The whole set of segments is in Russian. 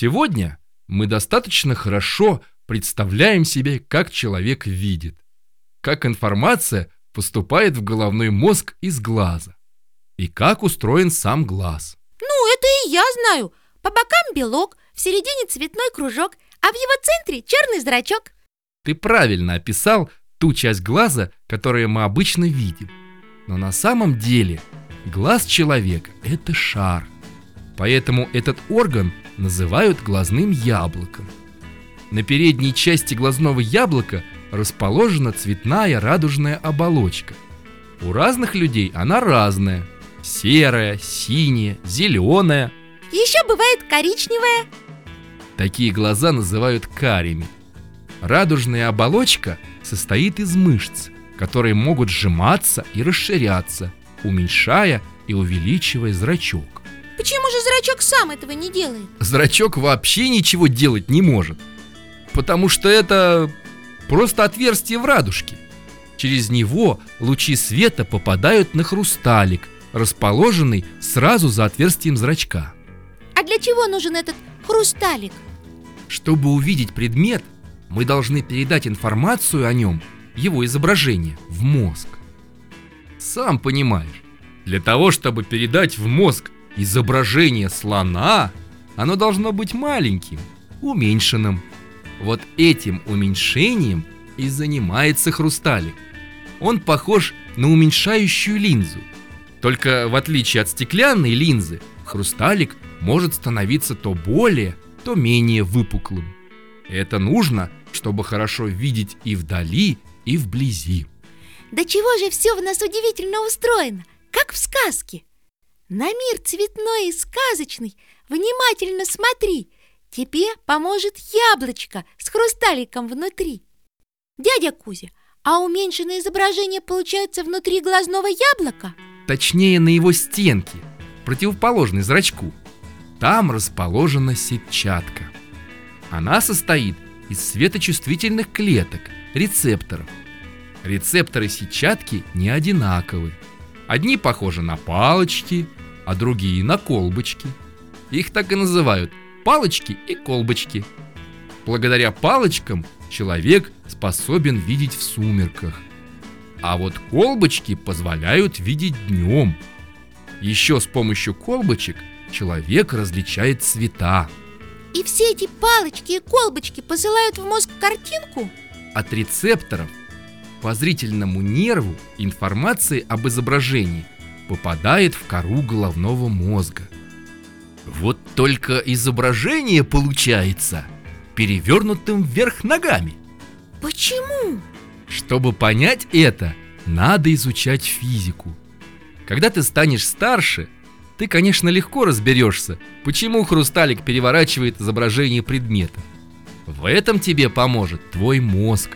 Сегодня мы достаточно хорошо представляем себе, как человек видит, как информация поступает в головной мозг из глаза и как устроен сам глаз. Ну, это и я знаю. По бокам белок, в середине цветной кружок, а в его центре черный зрачок. Ты правильно описал ту часть глаза, которую мы обычно видим. Но на самом деле глаз человека – это шар. Поэтому этот орган называют глазным яблоком. На передней части глазного яблока расположена цветная радужная оболочка. У разных людей она разная. Серая, синяя, зеленая. Еще бывает коричневая. Такие глаза называют карими. Радужная оболочка состоит из мышц, которые могут сжиматься и расширяться, уменьшая и увеличивая зрачок. Почему же зрачок сам этого не делает? Зрачок вообще ничего делать не может, потому что это просто отверстие в радужке. Через него лучи света попадают на хрусталик, расположенный сразу за отверстием зрачка. А для чего нужен этот хрусталик? Чтобы увидеть предмет, мы должны передать информацию о нем, его изображение, в мозг. Сам понимаешь, для того, чтобы передать в мозг изображение слона, оно должно быть маленьким, уменьшенным. Вот этим уменьшением и занимается хрусталик. Он похож на уменьшающую линзу. Только в отличие от стеклянной линзы, хрусталик может становиться то более, то менее выпуклым. Это нужно, чтобы хорошо видеть и вдали, и вблизи. Да чего же все в нас удивительно устроено, как в сказке. На мир цветной и сказочный внимательно смотри, тебе поможет яблочко с хрусталиком внутри. Дядя Кузя, а уменьшенное изображение получается внутри глазного яблока? Точнее, на его стенке, противоположной зрачку. Там расположена сетчатка. Она состоит из светочувствительных клеток, рецепторов. Рецепторы сетчатки не одинаковы. Одни похожи на палочки, а другие на колбочки. Их так и называют – палочки и колбочки. Благодаря палочкам человек способен видеть в сумерках. А вот колбочки позволяют видеть днем. Еще с помощью колбочек человек различает цвета. И все эти палочки и колбочки посылают в мозг картинку? От рецепторов по зрительному нерву информация об изображении попадает в кору головного мозга. Вот только изображение получается перевернутым вверх ногами. Почему? Чтобы понять это, надо изучать физику. Когда ты станешь старше, ты, конечно, легко разберешься, почему хрусталик переворачивает изображение предмета. В этом тебе поможет твой мозг.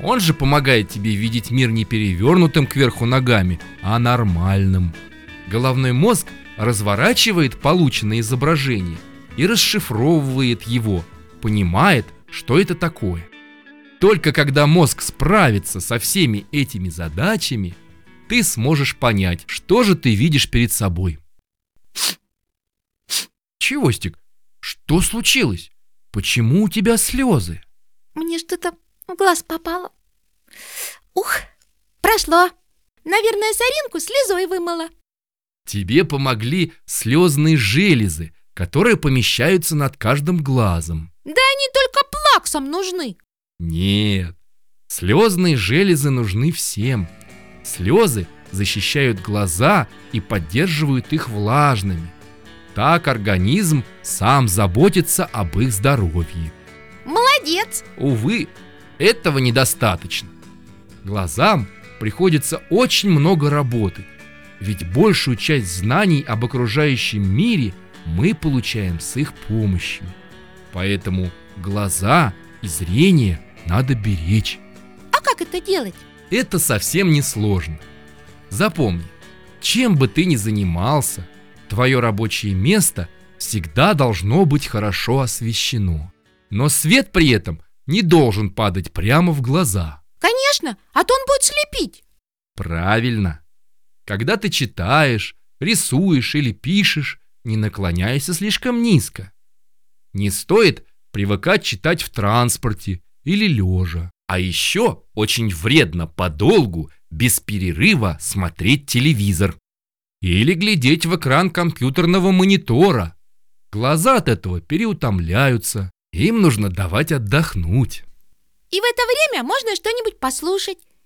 Он же помогает тебе видеть мир не перевернутым кверху ногами, а нормальным. Головной мозг разворачивает полученное изображение и расшифровывает его, понимает, что это такое. Только когда мозг справится со всеми этими задачами, ты сможешь понять, что же ты видишь перед собой. Чевостик, что случилось? Почему у тебя слезы? Мне что-то в глаз попало. Ух, прошло. Наверное, соринку слезой вымыла. Тебе помогли слезные железы, которые помещаются над каждым глазом. Да они только плаксам нужны. Нет, слезные железы нужны всем. Слезы защищают глаза и поддерживают их влажными. Так организм сам заботится об их здоровье. Молодец! Увы, этого недостаточно. Глазам приходится очень много работы, ведь большую часть знаний об окружающем мире мы получаем с их помощью. Поэтому глаза и зрение надо беречь. А как это делать? Это совсем не сложно. Запомни, чем бы ты ни занимался, твое рабочее место всегда должно быть хорошо освещено. Но свет при этом не должен падать прямо в глаза. Конечно, а то он будет слепить. Правильно. Когда ты читаешь, рисуешь или пишешь, не наклоняйся слишком низко. Не стоит привыкать читать в транспорте или лежа. А еще очень вредно подолгу, без перерыва смотреть телевизор. Или глядеть в экран компьютерного монитора. Глаза от этого переутомляются. Им нужно давать отдохнуть. И в это время можно что-нибудь послушать